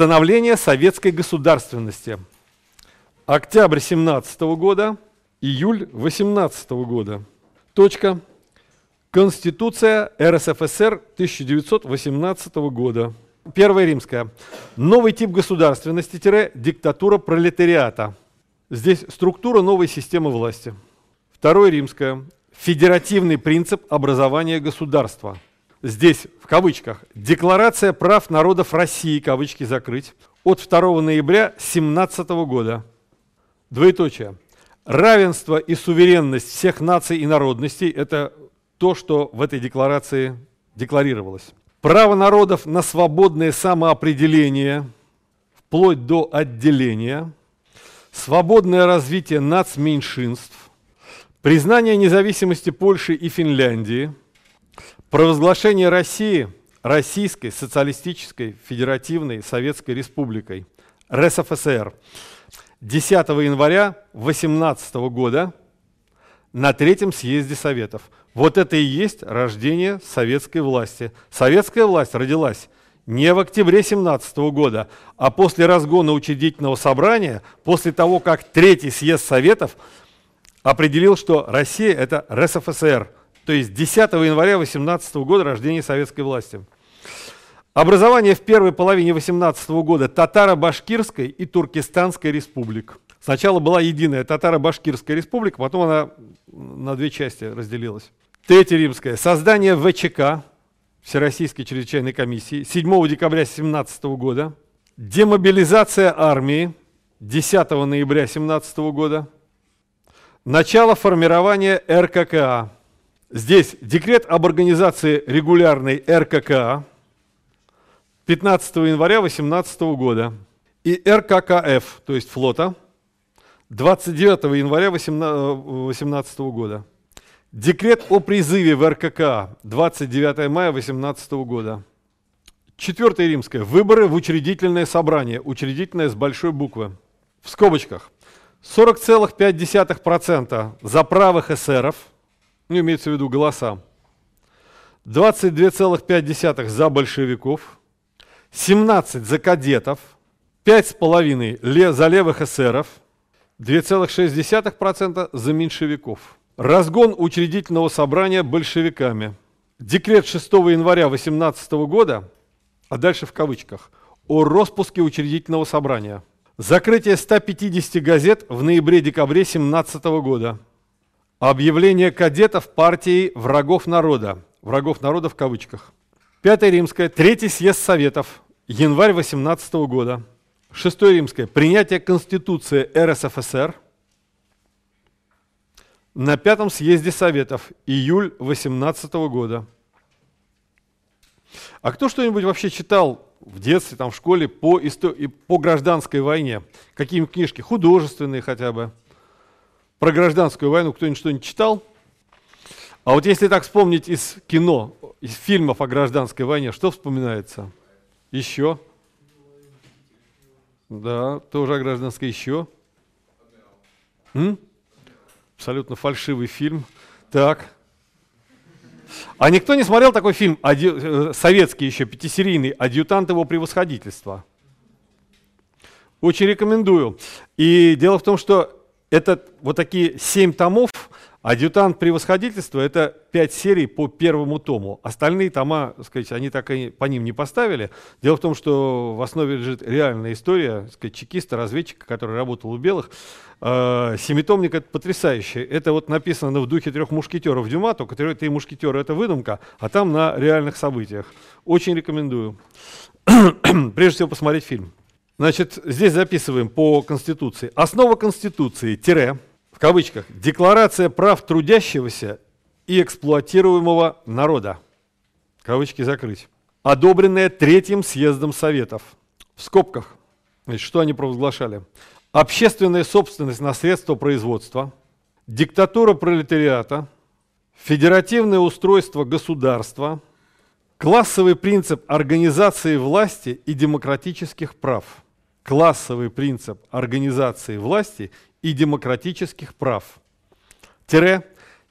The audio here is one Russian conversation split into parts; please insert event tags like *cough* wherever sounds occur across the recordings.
Становление советской государственности. Октябрь 17 года, июль 18 года. Точка. Конституция РСФСР 1918 года. Первая римская. Новый тип государственности-диктатура пролетариата. Здесь структура новой системы власти. Второе римское. Федеративный принцип образования государства. Здесь, в кавычках, Декларация прав народов России, кавычки закрыть, от 2 ноября 17 года. Двоеточие. Равенство и суверенность всех наций и народностей – это то, что в этой декларации декларировалось. Право народов на свободное самоопределение, вплоть до отделения, свободное развитие нацменьшинств, признание независимости Польши и Финляндии, провозглашение России Российской Социалистической Федеративной Советской Республикой, РСФСР, 10 января 18 года на Третьем съезде Советов – вот это и есть рождение советской власти. Советская власть родилась не в октябре 17 года, а после разгона учредительного собрания, после того, как Третий съезд Советов определил, что Россия – это РСФСР, то есть 10 января 18 года рождение советской власти. Образование в первой половине 18 года татаро-башкирской и туркестанской республик. Сначала была единая татаро-башкирская республика, потом она на две части разделилась. Третье римское. Создание ВЧК, Всероссийской чрезвычайной комиссии, 7 декабря 2017 года. Демобилизация армии 10 ноября 2017 года. Начало формирования РККА. Здесь декрет об организации регулярной РККА 15 января 2018 года. И РККФ, то есть флота, 29 января 2018 года. Декрет о призыве в РКК 29 мая 2018 года. Четвертое римское. Выборы в учредительное собрание. Учредительное с большой буквы. В скобочках. 40,5% за правых эсеров, ну, имеется в виду голоса. 22,5% за большевиков. 17 за кадетов. 5,5% за левых эсеров. 2,6% за меньшевиков. Разгон учредительного собрания большевиками. Декрет 6 января 18 года, а дальше в кавычках, о распуске учредительного собрания. Закрытие 150 газет в ноябре-декабре 17 года. Объявление кадетов партии врагов народа. Врагов народа в кавычках. Пятое римское. Третий съезд Советов. Январь 18 года. Шестое римское. Принятие Конституции РСФСР – на пятом съезде Советов, июль 18 года. А кто что-нибудь вообще читал в детстве, там, в школе по, истории, по гражданской войне? Какие книжки? Художественные хотя бы. Про гражданскую войну кто-нибудь что-нибудь читал? А вот если так вспомнить из кино, из фильмов о гражданской войне, что вспоминается? Еще? Да, тоже о гражданской еще. М? абсолютно фальшивый фильм. Так. А никто не смотрел такой фильм, э, советский еще, пятисерийный, «Адъютант его превосходительства». Очень рекомендую. И дело в том, что это вот такие семь томов, Адъютант превосходительства – это пять серий по первому тому. Остальные тома, так сказать, они так и по ним не поставили. Дело в том, что в основе лежит реальная история так сказать, чекиста, разведчика, который работал у белых. Э, семитомник – это потрясающе. Это вот написано в духе трех мушкетеров Дюма, только три мушкетера – это выдумка, а там на реальных событиях. Очень рекомендую. *clears throat* Прежде всего посмотреть фильм. Значит, здесь записываем по Конституции. Основа Конституции – тире – в кавычках, декларация прав трудящегося и эксплуатируемого народа, кавычки закрыть, одобренная Третьим съездом Советов, в скобках, значит, что они провозглашали, общественная собственность на средства производства, диктатура пролетариата, федеративное устройство государства, классовый принцип организации власти и демократических прав, классовый принцип организации власти и демократических прав. Тире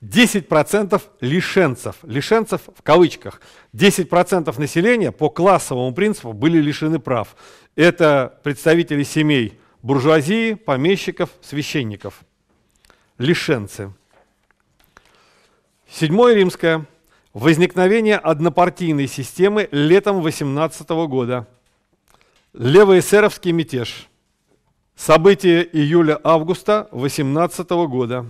10% лишенцев, лишенцев в кавычках, 10% населения по классовому принципу были лишены прав. Это представители семей буржуазии, помещиков, священников. Лишенцы. Седьмое римское. Возникновение однопартийной системы летом 18 года. Левоэсеровский мятеж. События июля-августа 18 года.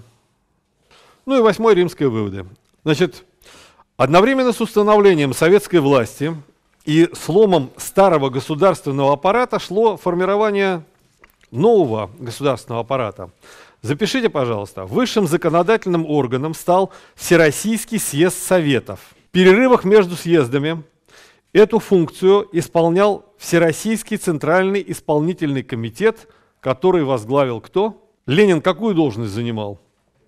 Ну и восьмой римские выводы. Значит, одновременно с установлением советской власти и сломом старого государственного аппарата шло формирование нового государственного аппарата. Запишите, пожалуйста, высшим законодательным органом стал Всероссийский съезд Советов. В перерывах между съездами эту функцию исполнял Всероссийский Центральный исполнительный комитет, который возглавил кто? Ленин какую должность занимал?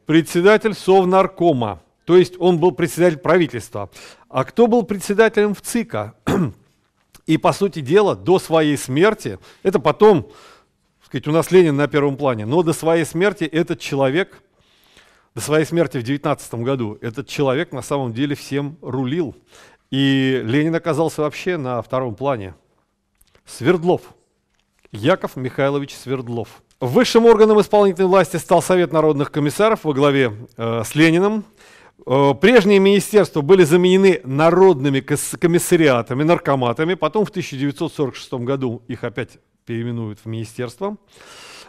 председатель Совнаркома, то есть он был председатель правительства. А кто был председателем в ЦИКа? И, по сути дела, до своей смерти, это потом, сказать, у нас Ленин на первом плане, но до своей смерти этот человек, до своей смерти в 19 году, этот человек на самом деле всем рулил. И Ленин оказался вообще на втором плане. Свердлов. Яков Михайлович Свердлов. Высшим органом исполнительной власти стал Совет народных комиссаров во главе э, с Лениным. Э, прежние министерства были заменены народными комиссариатами, наркоматами. Потом в 1946 году их опять переименуют в министерство.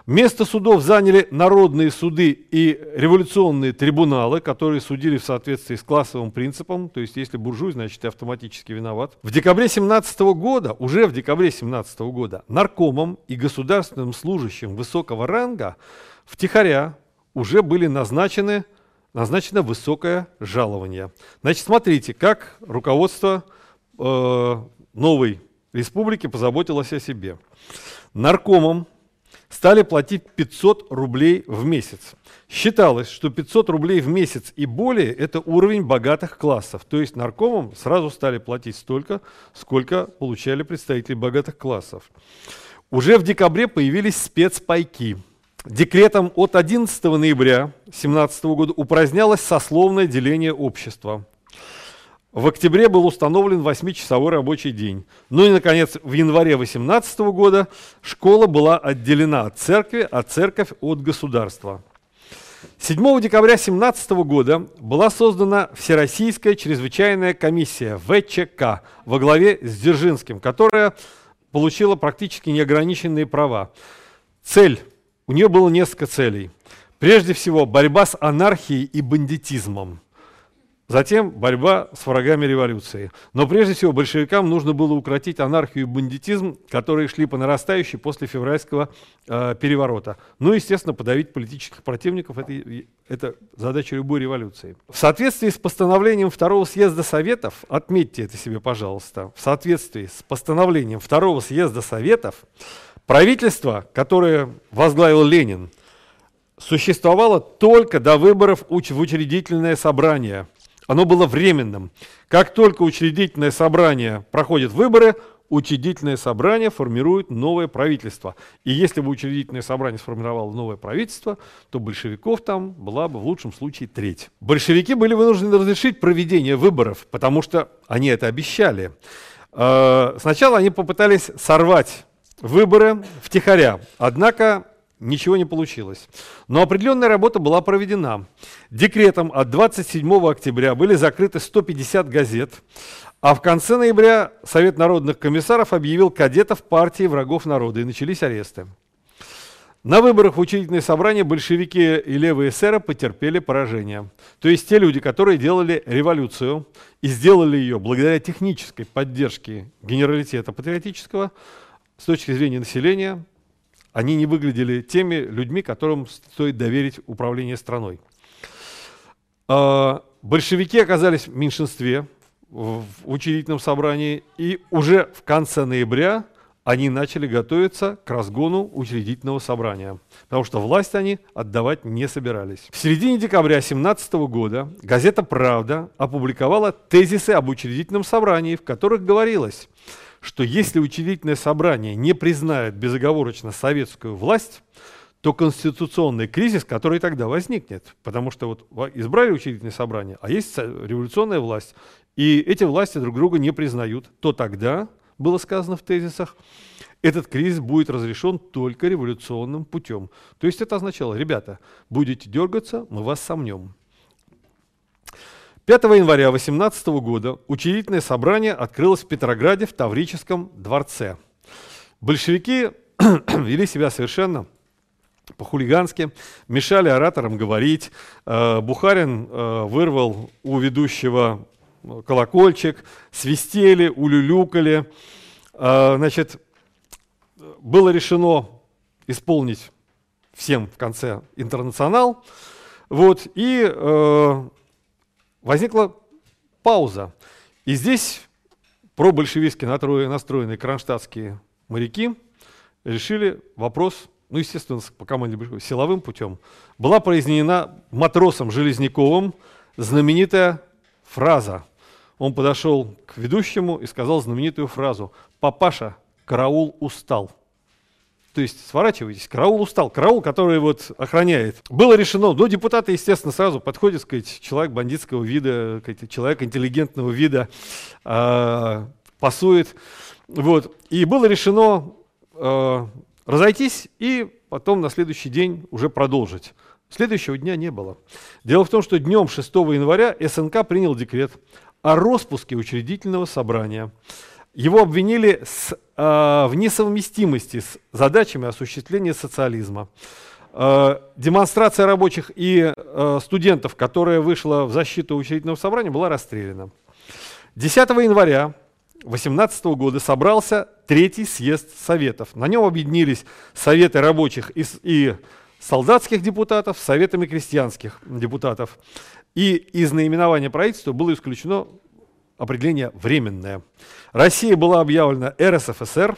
Место судов заняли народные суды и революционные трибуналы, которые судили в соответствии с классовым принципом, то есть если буржуй, значит автоматически виноват. В декабре 17 года, уже в декабре 17 года, наркомом и государственным служащим высокого ранга втихаря уже были назначены, назначено высокое жалование. Значит, смотрите, как руководство э, новой республики позаботилось о себе. Наркомом стали платить 500 рублей в месяц. Считалось, что 500 рублей в месяц и более – это уровень богатых классов. То есть наркомам сразу стали платить столько, сколько получали представители богатых классов. Уже в декабре появились спецпайки. Декретом от 11 ноября 2017 года упразднялось сословное деление общества. В октябре был установлен 8-часовой рабочий день. Ну и, наконец, в январе 2018 года школа была отделена от церкви, а церковь от государства. 7 декабря 2017 года была создана Всероссийская чрезвычайная комиссия ВЧК во главе с Дзержинским, которая получила практически неограниченные права. Цель, у нее было несколько целей. Прежде всего, борьба с анархией и бандитизмом – Затем борьба с врагами революции. Но прежде всего большевикам нужно было укротить анархию и бандитизм, которые шли по нарастающей после февральского э, переворота. Ну, естественно, подавить политических противников это, – это задача любой революции. В соответствии с постановлением Второго съезда Советов, отметьте это себе, пожалуйста, в соответствии с постановлением Второго съезда Советов, правительство, которое возглавил Ленин, существовало только до выборов в учредительное собрание – оно было временным. Как только учредительное собрание проходит выборы, учредительное собрание формирует новое правительство. И если бы учредительное собрание сформировало новое правительство, то большевиков там была бы в лучшем случае треть. Большевики были вынуждены разрешить проведение выборов, потому что они это обещали. Э, сначала они попытались сорвать выборы втихаря, однако Ничего не получилось. Но определенная работа была проведена. Декретом от 27 октября были закрыты 150 газет, а в конце ноября Совет народных комиссаров объявил кадетов партии врагов народа и начались аресты. На выборах в учредительное собрание большевики и левые эсеры потерпели поражение. То есть те люди, которые делали революцию и сделали ее благодаря технической поддержке генералитета патриотического, с точки зрения населения, они не выглядели теми людьми, которым стоит доверить управление страной. А, большевики оказались в меньшинстве в учредительном собрании, и уже в конце ноября они начали готовиться к разгону учредительного собрания, потому что власть они отдавать не собирались. В середине декабря 2017 года газета «Правда» опубликовала тезисы об учредительном собрании, в которых говорилось – что если учредительное собрание не признает безоговорочно советскую власть, то конституционный кризис, который тогда возникнет, потому что вот избрали учредительное собрание, а есть революционная власть, и эти власти друг друга не признают, то тогда, было сказано в тезисах, этот кризис будет разрешен только революционным путем. То есть это означало, ребята, будете дергаться, мы вас сомнем. 5 января 18 года учредительное собрание открылось в Петрограде в Таврическом дворце. Большевики *clears throat* вели себя совершенно по-хулигански, мешали ораторам говорить. Э, Бухарин э, вырвал у ведущего колокольчик, свистели, улюлюкали. Э, значит, было решено исполнить всем в конце интернационал. Вот, и э, возникла пауза. И здесь пробольшевистски настроенные кронштадтские моряки решили вопрос, ну, естественно, по команде силовым путем. Была произнесена матросом Железняковым знаменитая фраза. Он подошел к ведущему и сказал знаменитую фразу «Папаша, караул устал». То есть сворачивайтесь, караул устал, караул, который вот охраняет. Было решено, ну, депутаты, естественно, сразу подходят, сказать, человек бандитского вида, человек интеллигентного вида, э, пасует. Вот. И было решено э, разойтись и потом на следующий день уже продолжить. Следующего дня не было. Дело в том, что днем 6 января СНК принял декрет о распуске учредительного собрания. Его обвинили с, э, в несовместимости с задачами осуществления социализма. Э, демонстрация рабочих и э, студентов, которая вышла в защиту учредительного собрания, была расстреляна. 10 января 2018 года собрался третий съезд Советов. На нем объединились Советы рабочих и, и солдатских депутатов Советами крестьянских депутатов. И из наименования правительства было исключено определение «временное». Россия была объявлена РСФСР,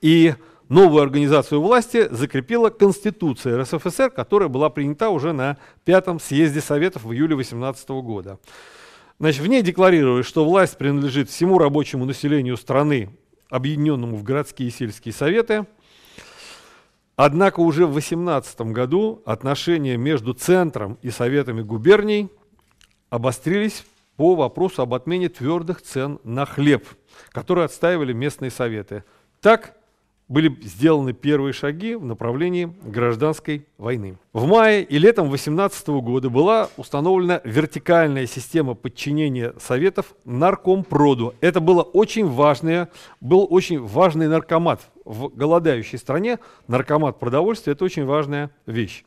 и новую организацию власти закрепила Конституция РСФСР, которая была принята уже на Пятом съезде Советов в июле 18 года. Значит, в ней декларировалось, что власть принадлежит всему рабочему населению страны, объединенному в городские и сельские советы. Однако уже в 18 году отношения между центром и советами губерний обострились по вопросу об отмене твердых цен на хлеб, которые отстаивали местные советы. Так были сделаны первые шаги в направлении гражданской войны. В мае и летом 18 года была установлена вертикальная система подчинения советов наркомпроду. Это было очень важное, был очень важный наркомат в голодающей стране. Наркомат продовольствия – это очень важная вещь.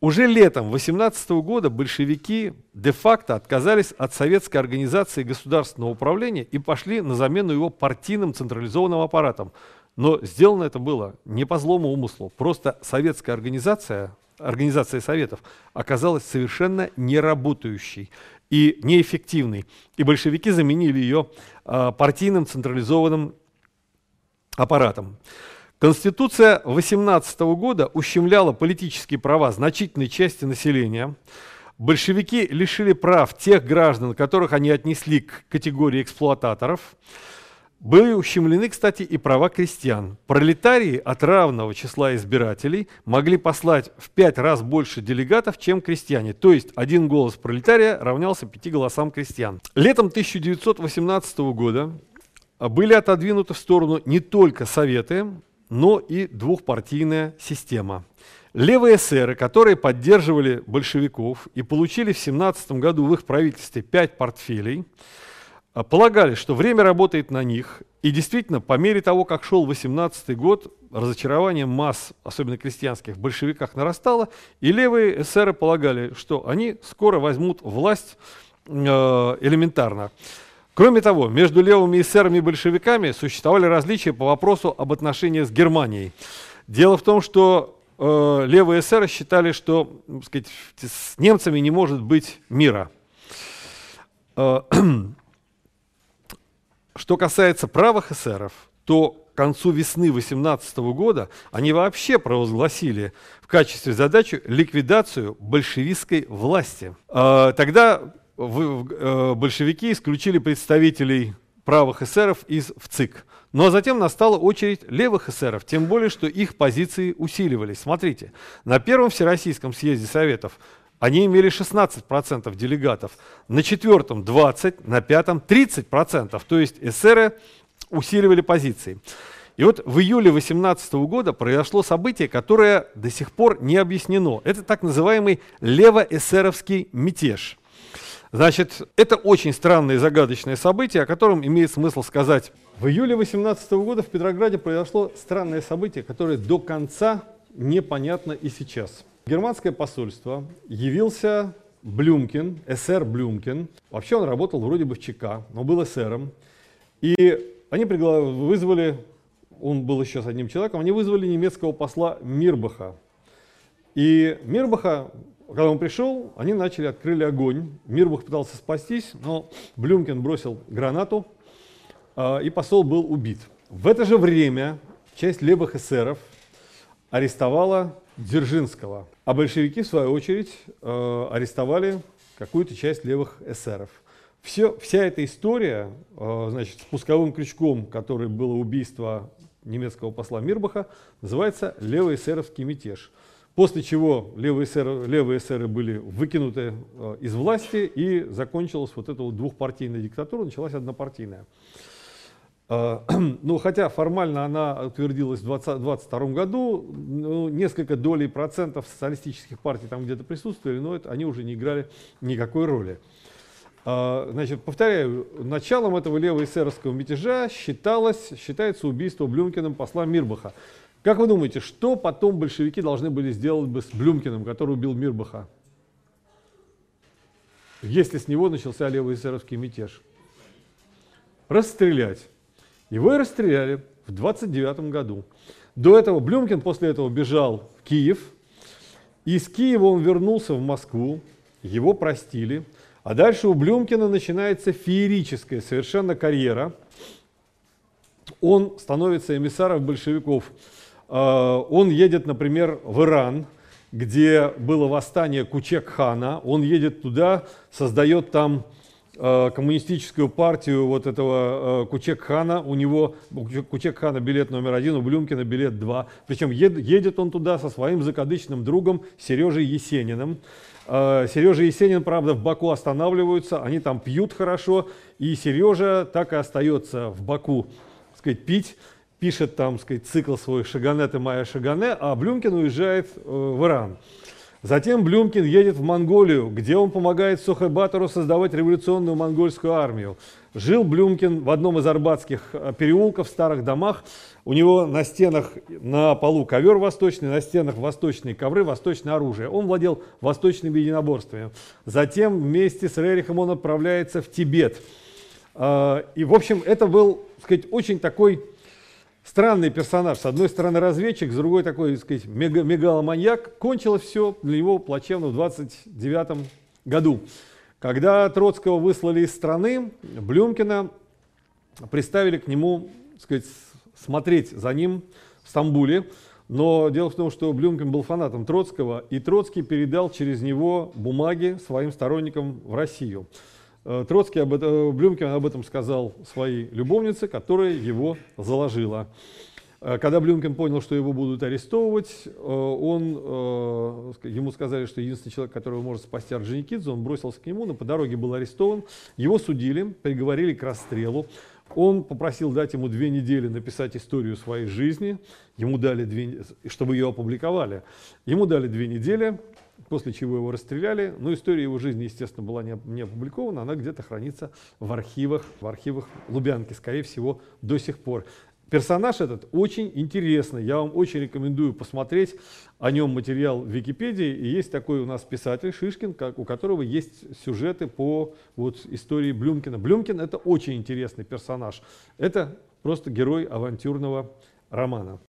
Уже летом 18 года большевики де-факто отказались от советской организации государственного управления и пошли на замену его партийным централизованным аппаратом. Но сделано это было не по злому умыслу. Просто советская организация, организация советов оказалась совершенно неработающей и неэффективной. И большевики заменили ее э, партийным централизованным аппаратом. Конституция 18 года ущемляла политические права значительной части населения. Большевики лишили прав тех граждан, которых они отнесли к категории эксплуататоров. Были ущемлены, кстати, и права крестьян. Пролетарии от равного числа избирателей могли послать в пять раз больше делегатов, чем крестьяне. То есть один голос пролетария равнялся пяти голосам крестьян. Летом 1918 года были отодвинуты в сторону не только советы, но и двухпартийная система. Левые эсеры, которые поддерживали большевиков и получили в 17 году в их правительстве пять портфелей, а, полагали, что время работает на них, и действительно, по мере того, как шел 18 год, разочарование масс, особенно крестьянских, в большевиках нарастало, и левые эсеры полагали, что они скоро возьмут власть э, элементарно. Кроме того, между левыми эсерами и большевиками существовали различия по вопросу об отношениях с Германией. Дело в том, что э, левые эсеры считали, что сказать, с немцами не может быть мира. Э, *clears throat* что касается правых эсеров, то к концу весны 18 года они вообще провозгласили в качестве задачи ликвидацию большевистской власти. Э, тогда Э, большевики исключили представителей правых эсеров из ВЦИК. Ну а затем настала очередь левых эсеров, тем более, что их позиции усиливались. Смотрите, на первом Всероссийском съезде Советов они имели 16% делегатов, на четвертом 20%, на пятом 30%, то есть эсеры усиливали позиции. И вот в июле 2018 года произошло событие, которое до сих пор не объяснено. Это так называемый левоэсеровский мятеж. Значит, это очень странное и загадочное событие, о котором имеет смысл сказать. В июле 2018 года в Петрограде произошло странное событие, которое до конца непонятно и сейчас. Германское посольство явился Блюмкин, эсер Блюмкин. Вообще он работал вроде бы в ЧК, но был эсером. И они вызвали, он был еще с одним человеком, они вызвали немецкого посла Мирбаха. И Мирбаха, когда он пришел, они начали, открыли огонь. Мирбах пытался спастись, но Блюмкин бросил гранату, а, и посол был убит. В это же время часть левых эсеров арестовала Дзержинского, а большевики, в свою очередь, э, арестовали какую-то часть левых эсеров. Все, вся эта история, э, значит, спусковым крючком, который было убийство немецкого посла Мирбаха, называется левоэсеровский мятеж. После чего левые эсеры, левые эсеры были выкинуты э, из власти и закончилась вот эта вот двухпартийная диктатура, началась однопартийная. Э, *clears throat* ну, хотя формально она утвердилась в 2022 году, ну, несколько долей процентов социалистических партий там где-то присутствовали, но это, они уже не играли никакой роли. А, значит, повторяю, началом этого левоэсеровского мятежа считалось, считается убийство Блюмкиным посла Мирбаха. Как вы думаете, что потом большевики должны были сделать бы с Блюмкиным, который убил Мирбаха? Если с него начался левоэсеровский мятеж? Расстрелять. Его и расстреляли в 29 году. До этого Блюмкин после этого бежал в Киев. Из Киева он вернулся в Москву. Его простили. А дальше у Блюмкина начинается феерическая совершенно карьера. Он становится эмиссаром большевиков. А, он едет, например, в Иран, где было восстание Кучек-хана. Он едет туда, создает там а, коммунистическую партию вот этого а, Кучек-хана. У него Кучек-хана билет номер один, у Блюмкина билет два. Причем едет он туда со своим закадычным другом Сережей Есениным. Сережа и Есенин, правда, в Баку останавливаются, они там пьют хорошо, и Сережа так и остается в Баку, сказать, пить, пишет там, сказать, цикл свой «Шагане ты моя Шагане», а Блюмкин уезжает э, в Иран. Затем Блюмкин едет в Монголию, где он помогает Сухайбатору создавать революционную монгольскую армию. Жил Блюмкин в одном из арбатских э, переулков, в старых домах. У него на стенах, на полу ковер восточный, на стенах восточные ковры, восточное оружие. Он владел восточными единоборствами. Затем вместе с Рерихом он отправляется в Тибет. А, и, в общем, это был, так сказать, очень такой странный персонаж. С одной стороны разведчик, с другой такой, так сказать, мегаломаньяк. Кончилось все для него плачевно в 29 году. Когда Троцкого выслали из страны, Блюмкина приставили к нему, сказать, смотреть за ним в Стамбуле. Но дело в том, что Блюмкин был фанатом Троцкого, и Троцкий передал через него бумаги своим сторонникам в Россию. Э, Троцкий об этом, э, Блюмкин об этом сказал своей любовнице, которая его заложила. Э, когда Блюмкин понял, что его будут арестовывать, он, ему сказали, что единственный человек, которого может спасти Орджоникидзе, он бросился к нему, но по дороге был арестован. Его судили, приговорили к расстрелу. Он попросил дать ему две недели написать историю своей жизни, ему дали две, чтобы ее опубликовали. Ему дали две недели, после чего его расстреляли. Но история его жизни, естественно, была не, не опубликована, она где-то хранится в архивах, в архивах Лубянки, скорее всего, до сих пор. Персонаж этот очень интересный, я вам очень рекомендую посмотреть о нем материал в Википедии. И есть такой у нас писатель Шишкин, как, у которого есть сюжеты по вот, истории Блюмкина. Блюмкин это очень интересный персонаж. Это просто герой авантюрного романа.